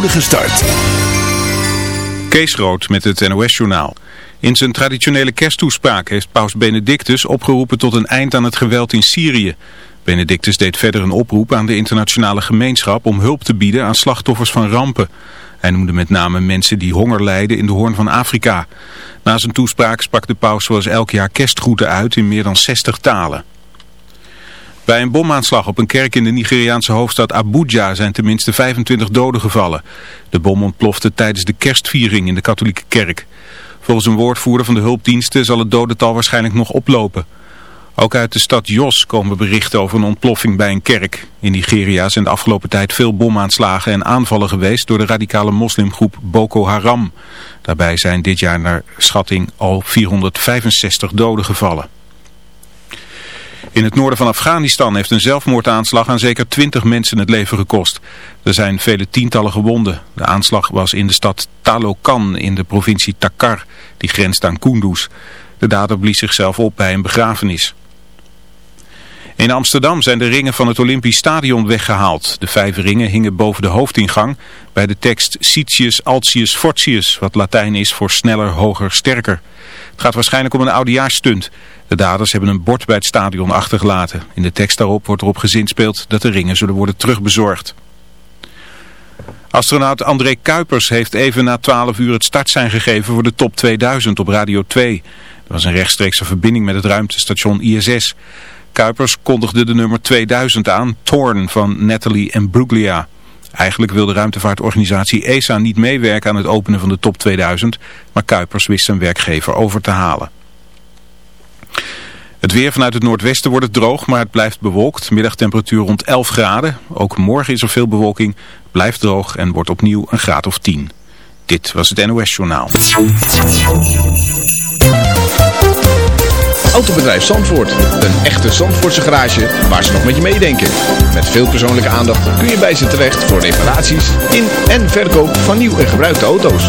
spoedige start. Kees Rood met het NOS-journaal. In zijn traditionele kersttoespraak heeft paus Benedictus opgeroepen tot een eind aan het geweld in Syrië. Benedictus deed verder een oproep aan de internationale gemeenschap om hulp te bieden aan slachtoffers van rampen. Hij noemde met name mensen die honger lijden in de hoorn van Afrika. Na zijn toespraak sprak de paus zoals elk jaar kerstgroeten uit in meer dan 60 talen. Bij een bomaanslag op een kerk in de Nigeriaanse hoofdstad Abuja zijn tenminste 25 doden gevallen. De bom ontplofte tijdens de kerstviering in de katholieke kerk. Volgens een woordvoerder van de hulpdiensten zal het dodental waarschijnlijk nog oplopen. Ook uit de stad Jos komen berichten over een ontploffing bij een kerk. In Nigeria zijn de afgelopen tijd veel bomaanslagen en aanvallen geweest door de radicale moslimgroep Boko Haram. Daarbij zijn dit jaar naar schatting al 465 doden gevallen. In het noorden van Afghanistan heeft een zelfmoordaanslag aan zeker 20 mensen het leven gekost. Er zijn vele tientallen gewonden. De aanslag was in de stad Talokan in de provincie Takar, die grenst aan Kunduz. De dader blies zichzelf op bij een begrafenis. In Amsterdam zijn de ringen van het Olympisch Stadion weggehaald. De vijf ringen hingen boven de hoofdingang bij de tekst Citius Altius Fortius, wat Latijn is voor sneller, hoger, sterker. Het gaat waarschijnlijk om een oudejaarsstunt. De daders hebben een bord bij het stadion achtergelaten. In de tekst daarop wordt erop gezinspeeld dat de ringen zullen worden terugbezorgd. Astronaut André Kuipers heeft even na 12 uur het startsein gegeven voor de top 2000 op Radio 2. Er was een rechtstreekse verbinding met het ruimtestation ISS. Kuipers kondigde de nummer 2000 aan, Torn van Natalie en Bruglia. Eigenlijk wil de ruimtevaartorganisatie ESA niet meewerken aan het openen van de top 2000, maar Kuipers wist zijn werkgever over te halen. Het weer vanuit het noordwesten wordt het droog, maar het blijft bewolkt. Middagtemperatuur rond 11 graden. Ook morgen is er veel bewolking, blijft droog en wordt opnieuw een graad of 10. Dit was het NOS Journaal. Autobedrijf Zandvoort. Een echte Zandvoortse garage waar ze nog met je meedenken. Met veel persoonlijke aandacht kun je bij ze terecht voor reparaties in en verkoop van nieuw en gebruikte auto's.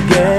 again.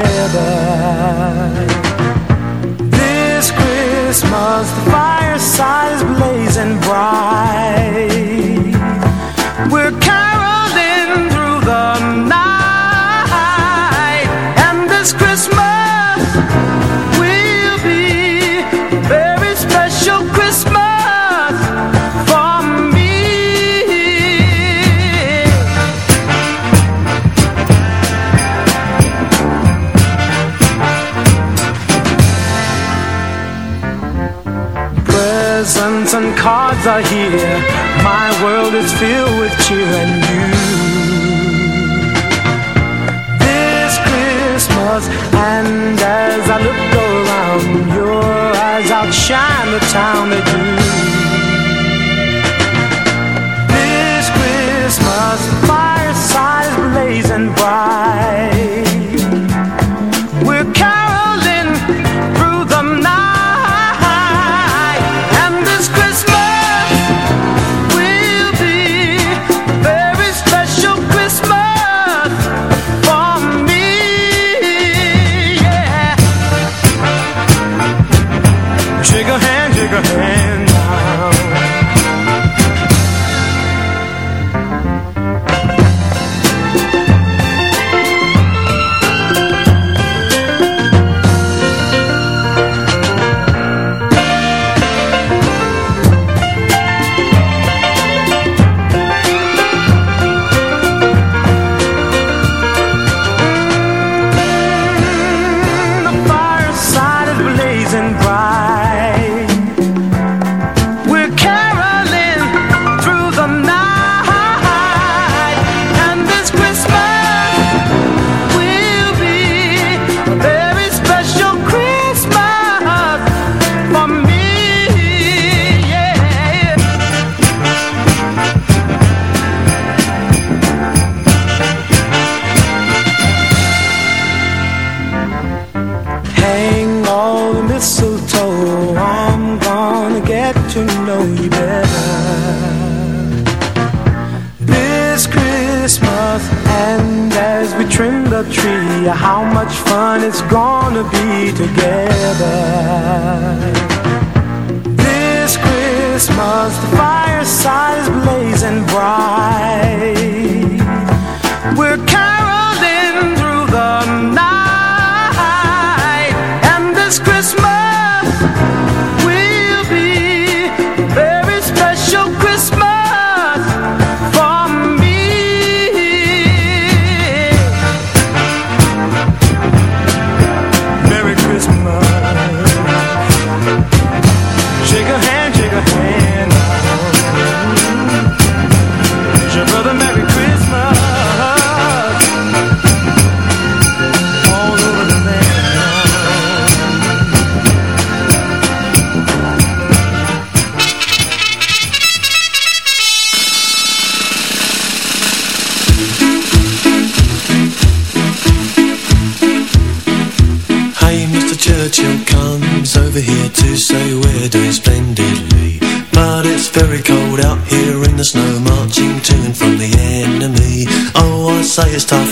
highest time.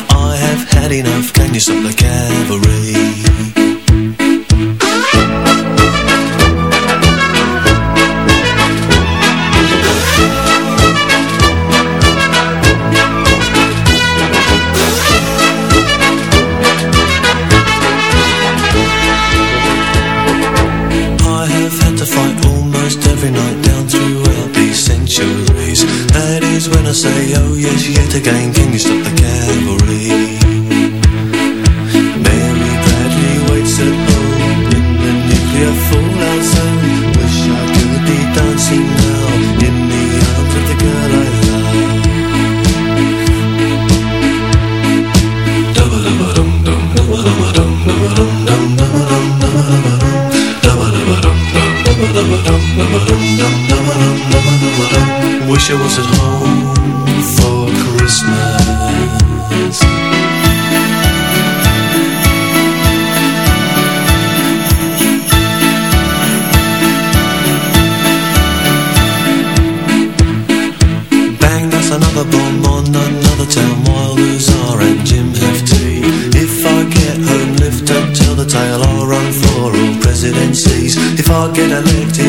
I get a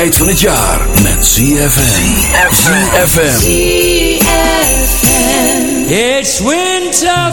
tijd van het jaar met ZFM. ZFM. It's winter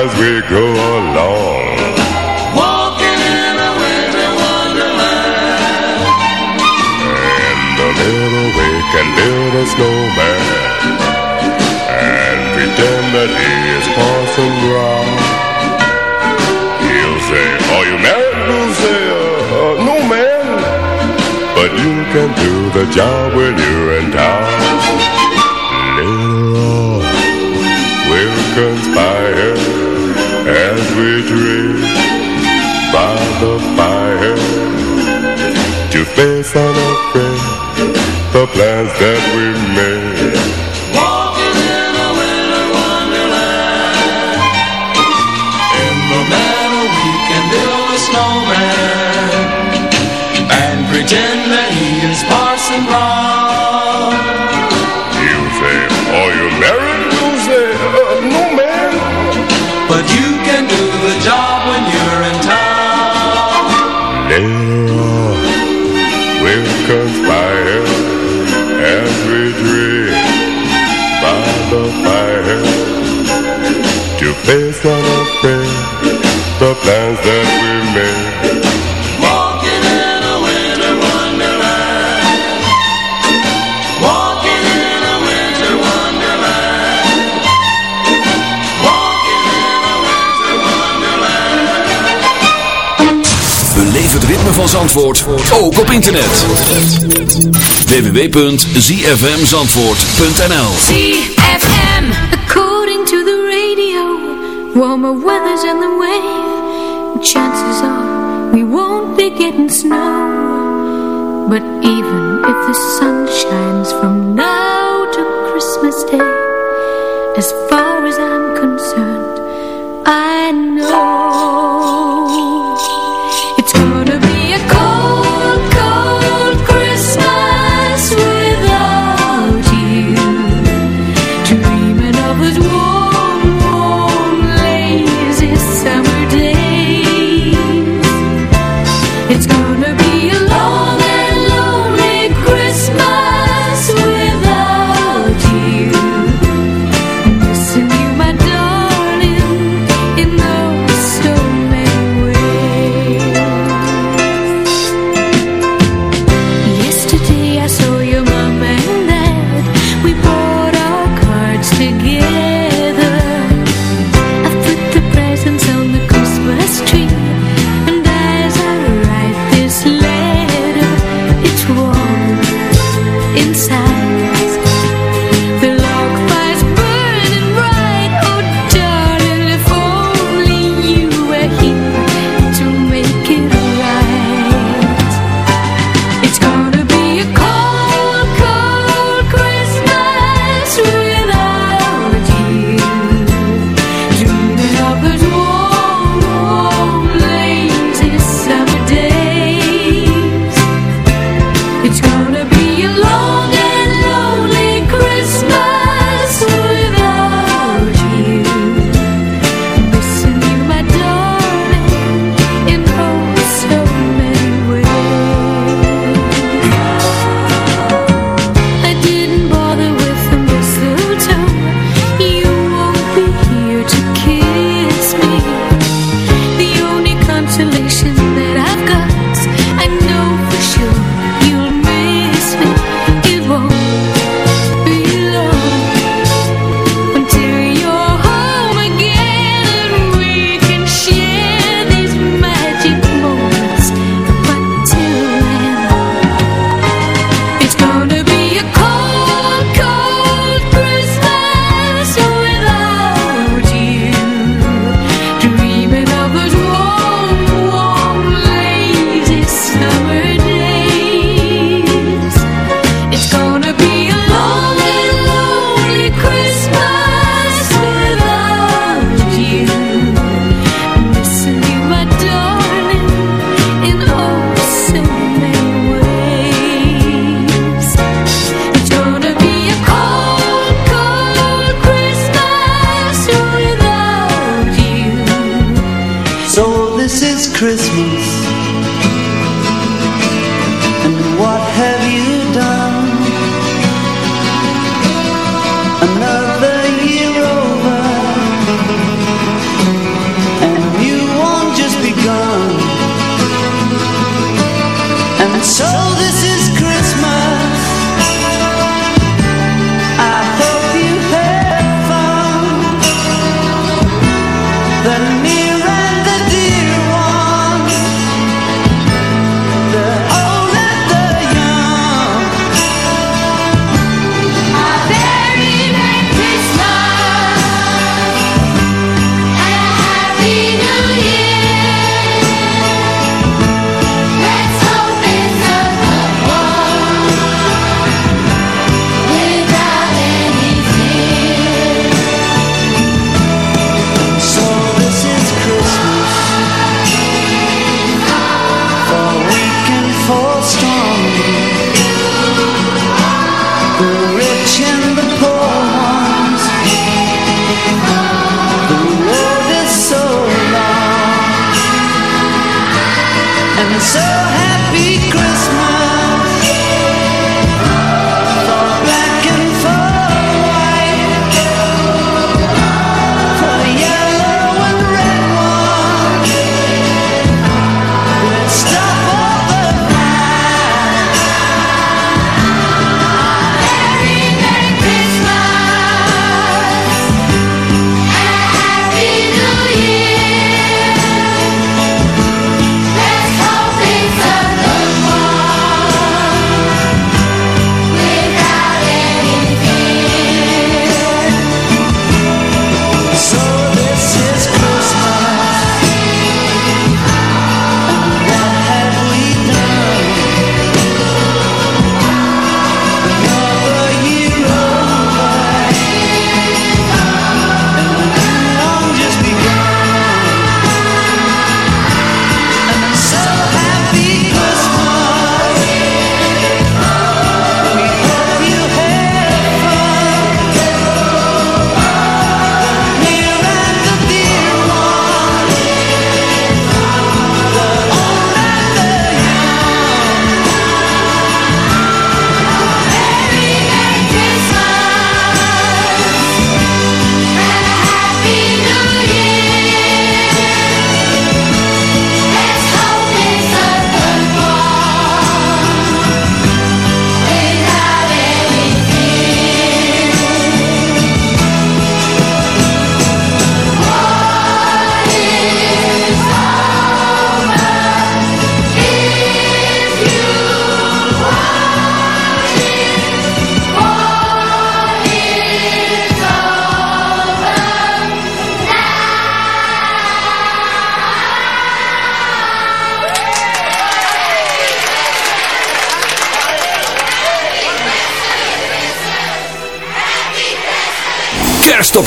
as we go along. Walking in a winter wonderland. and the little we can build a snowman. And pretend that he is Parson Brown. He'll say, are you married? We'll uh, no man. But you can do the job when you're in town. Little on, we'll conspire as we drift by the fire to face unafraid the plans that we made. van Zandvoort ook op internet. www.zfmzandvoort.nl ZFM According to the radio Warmer weather's in the way. Chances are we won't be getting snow. But even if the sun shines from now to Christmas Day As far as I'm concerned I know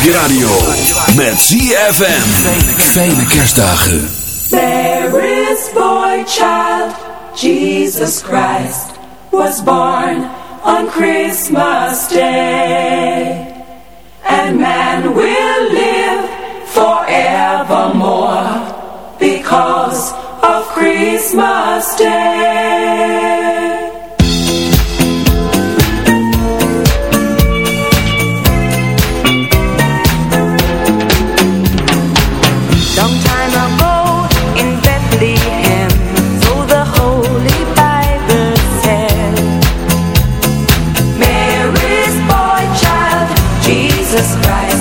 je radio. Met ZFM. Fijne kerstdagen. There is boy child. Jesus Christ was born on Christmas Day. Jesus Christ.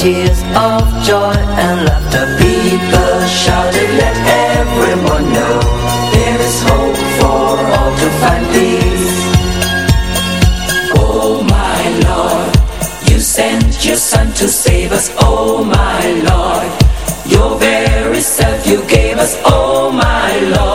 tears of joy and laughter. People shouted, let everyone know There is hope for all to find peace. Oh my Lord, you sent your son to save us. Oh my Lord, your very self you gave us. Oh my Lord.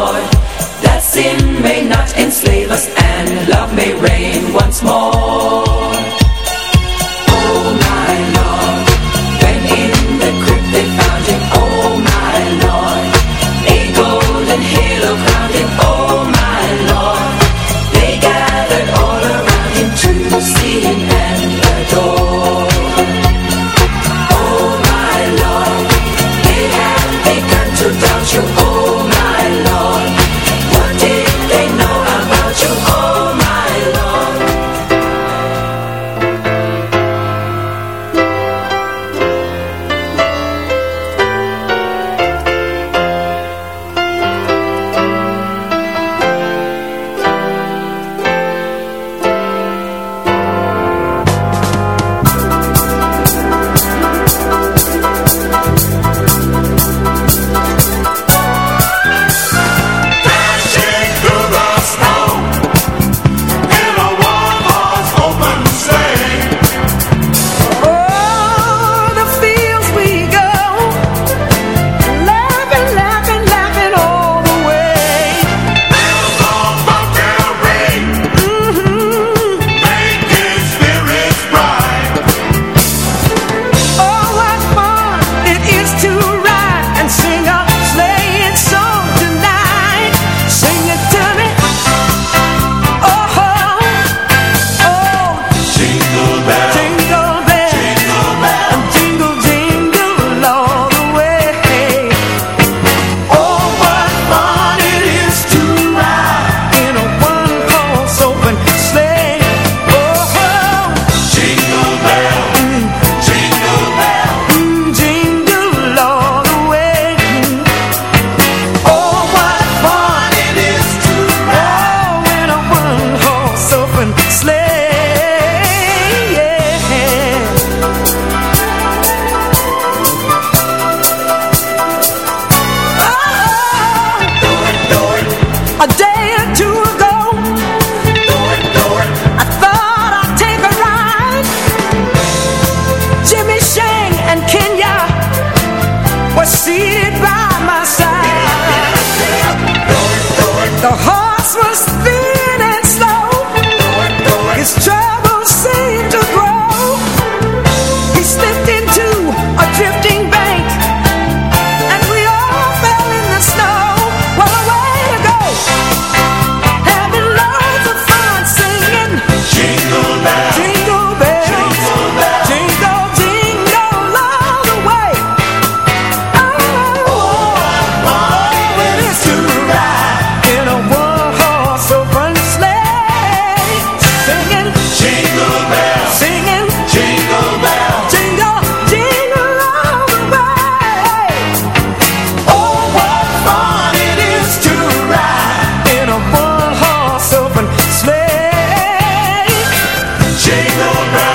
jingle.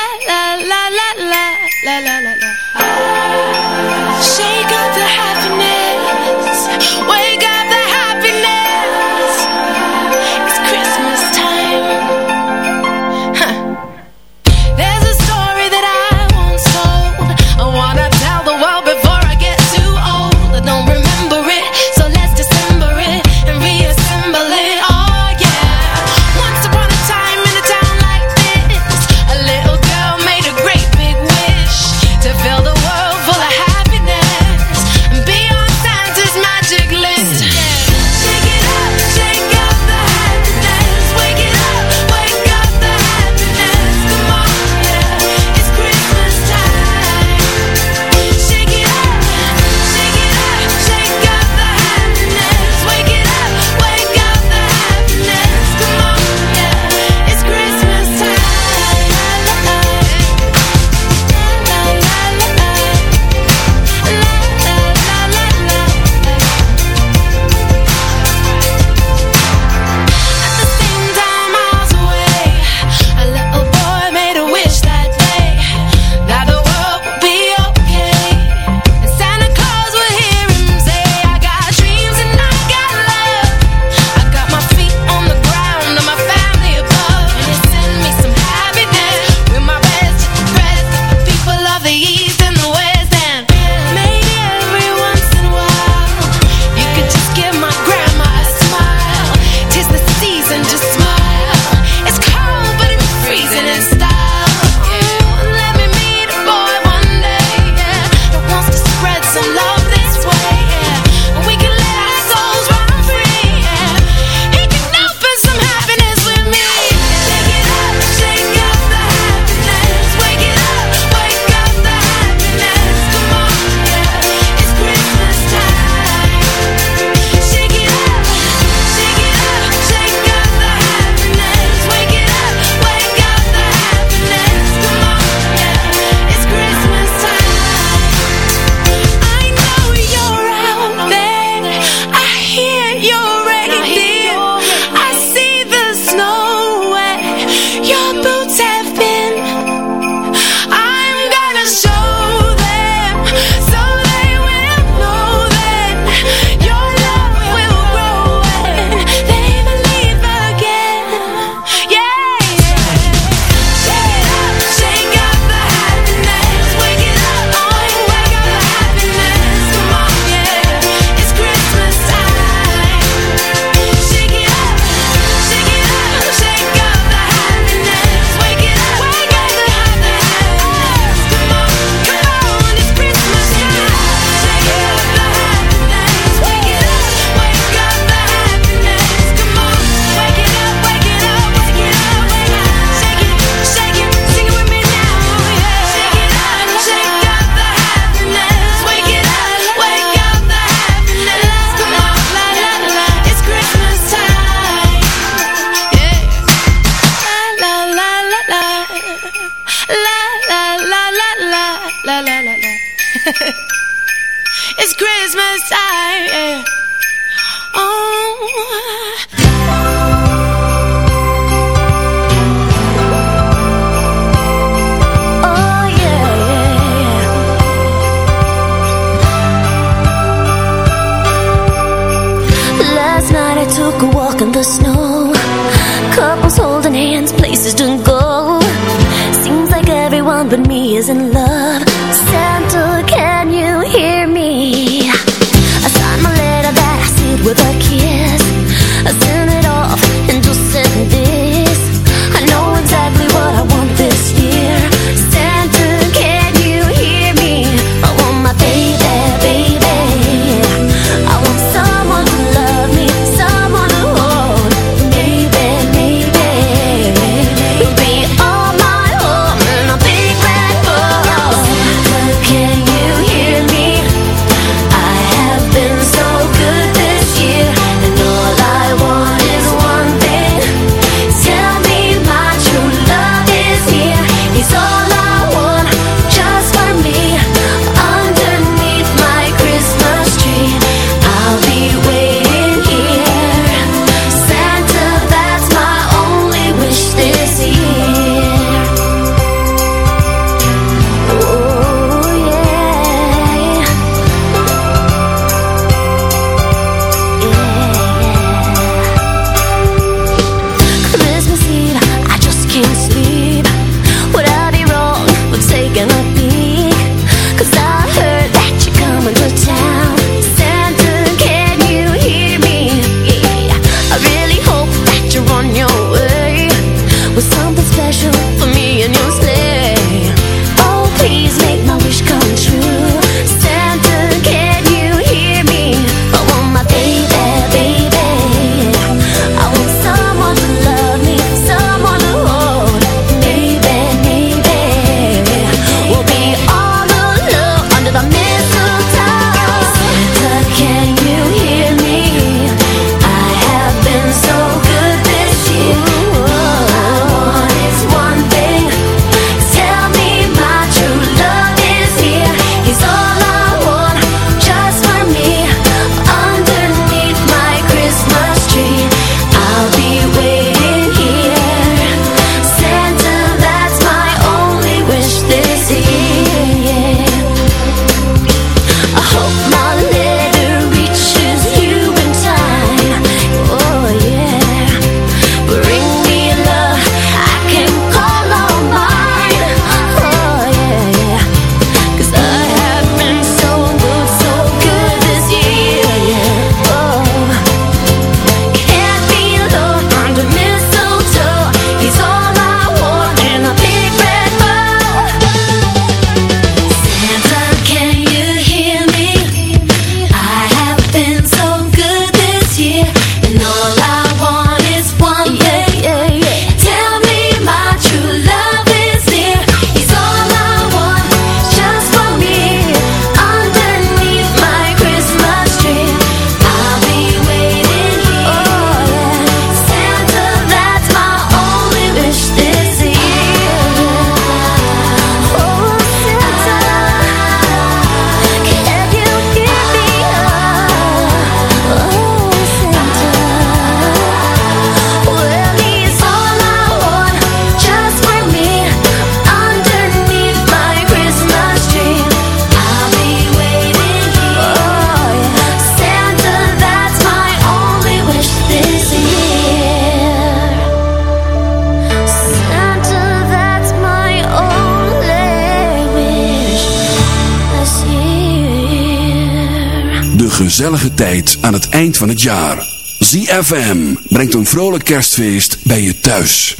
gezellige tijd aan het eind van het jaar. ZFM brengt een vrolijk kerstfeest bij je thuis.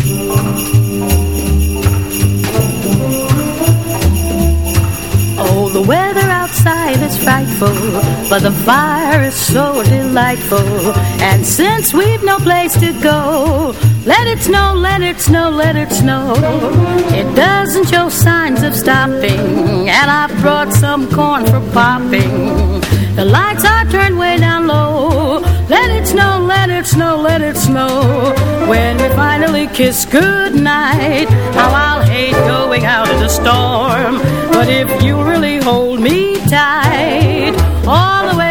Oh, the weather outside is frightful, but the fire is so delightful. And since we've no place to go, let it snow, let it snow, let it snow. It doesn't show signs of stopping, and I've brought some corn for popping. The lights are turned way down low. Let it snow, let it snow, let it snow. When we finally kiss goodnight, how I'll hate going out in the storm. But if you really hold me tight, all the way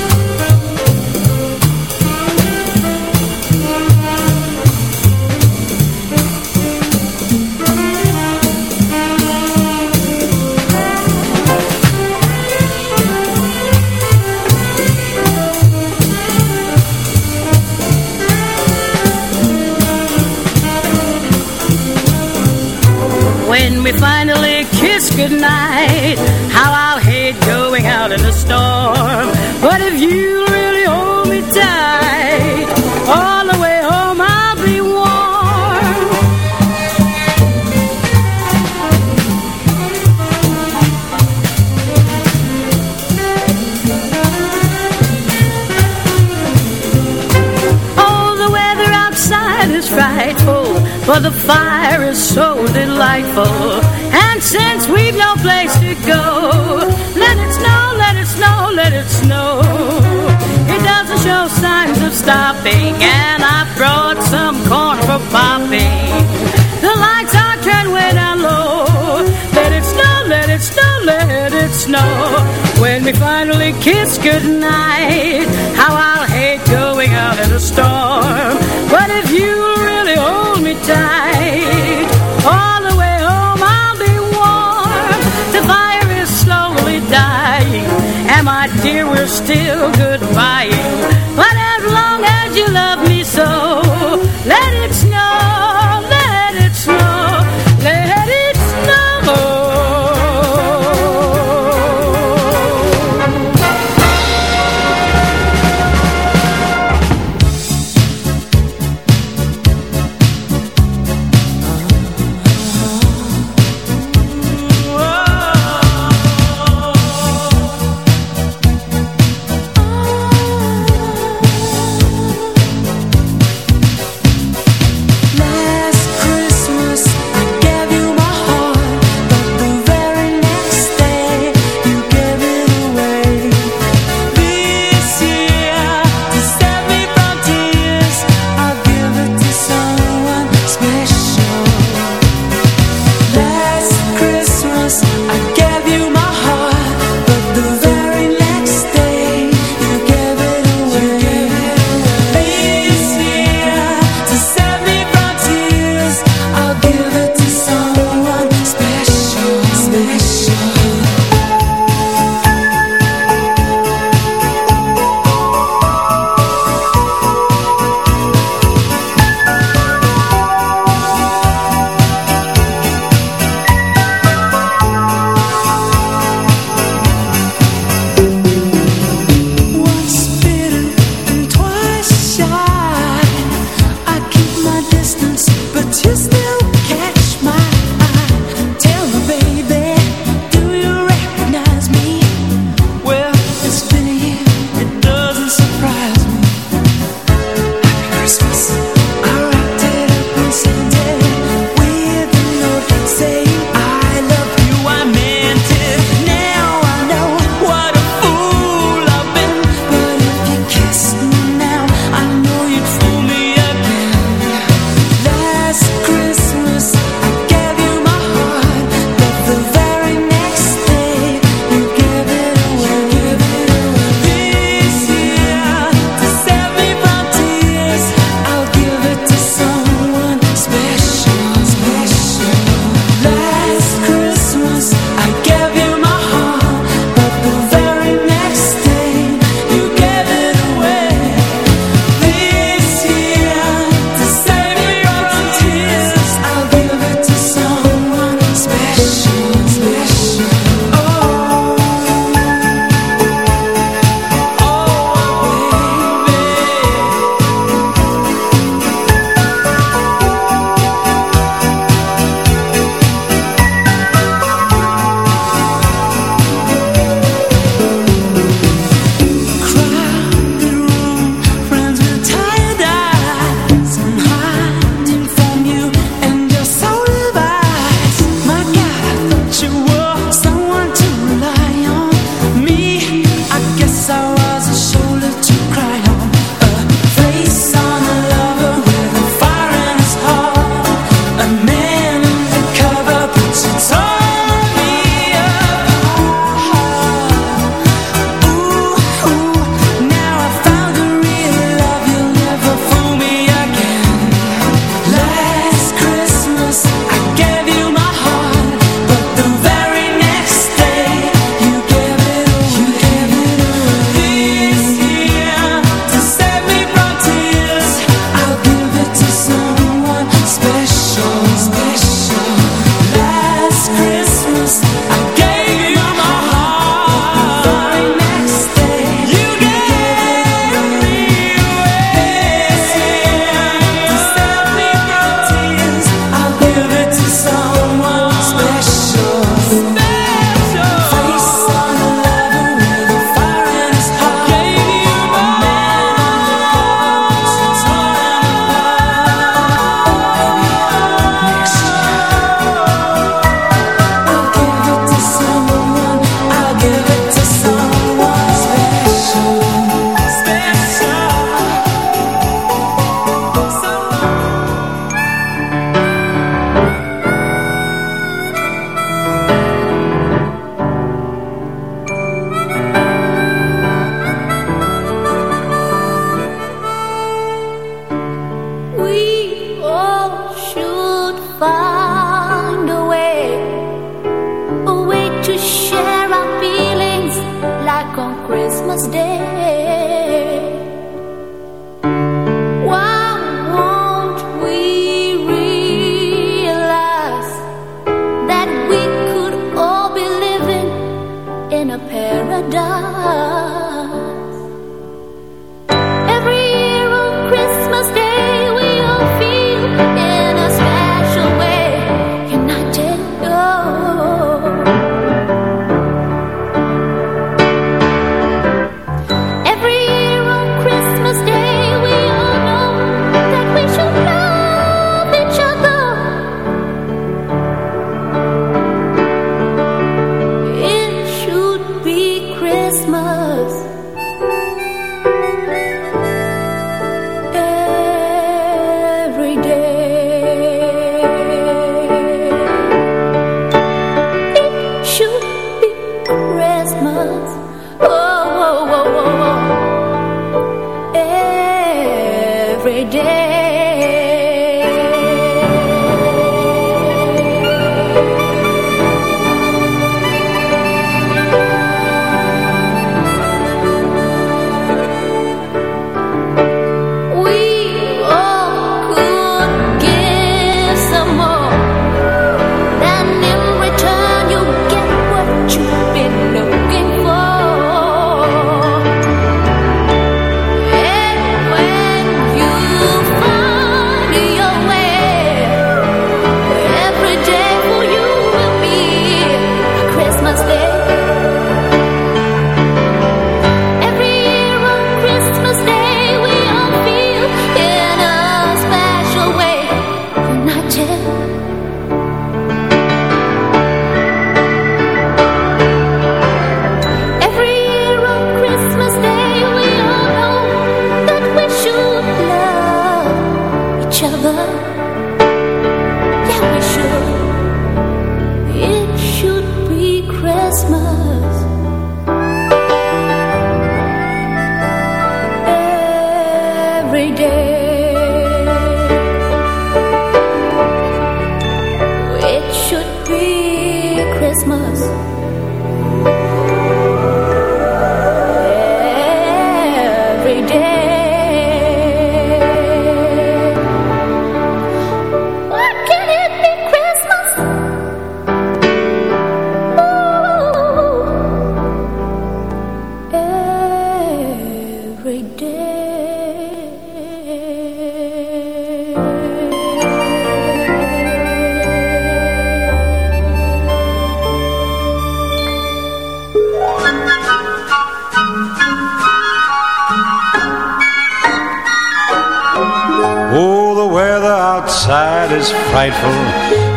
We finally kiss goodnight, how I'll hate going out in the storm. But if you really hold me tight, fire is so delightful. And since we've no place to go, let it snow, let it snow, let it snow. It doesn't show signs of stopping, and I brought some corn for popping. The lights are turned way down low. Let it snow, let it snow, let it snow. When we finally kiss goodnight, how I'll dear, we're still goodbying.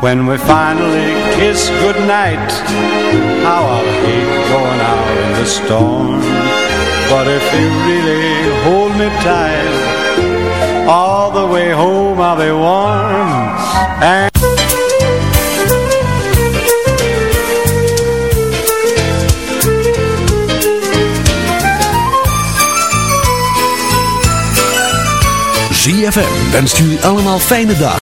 When we finally kiss goodnight, how I'll hate going out in the storm. But if you really hold me tight, all the way home I'll be warm. And ZFM wenst jullie allemaal fijne dag.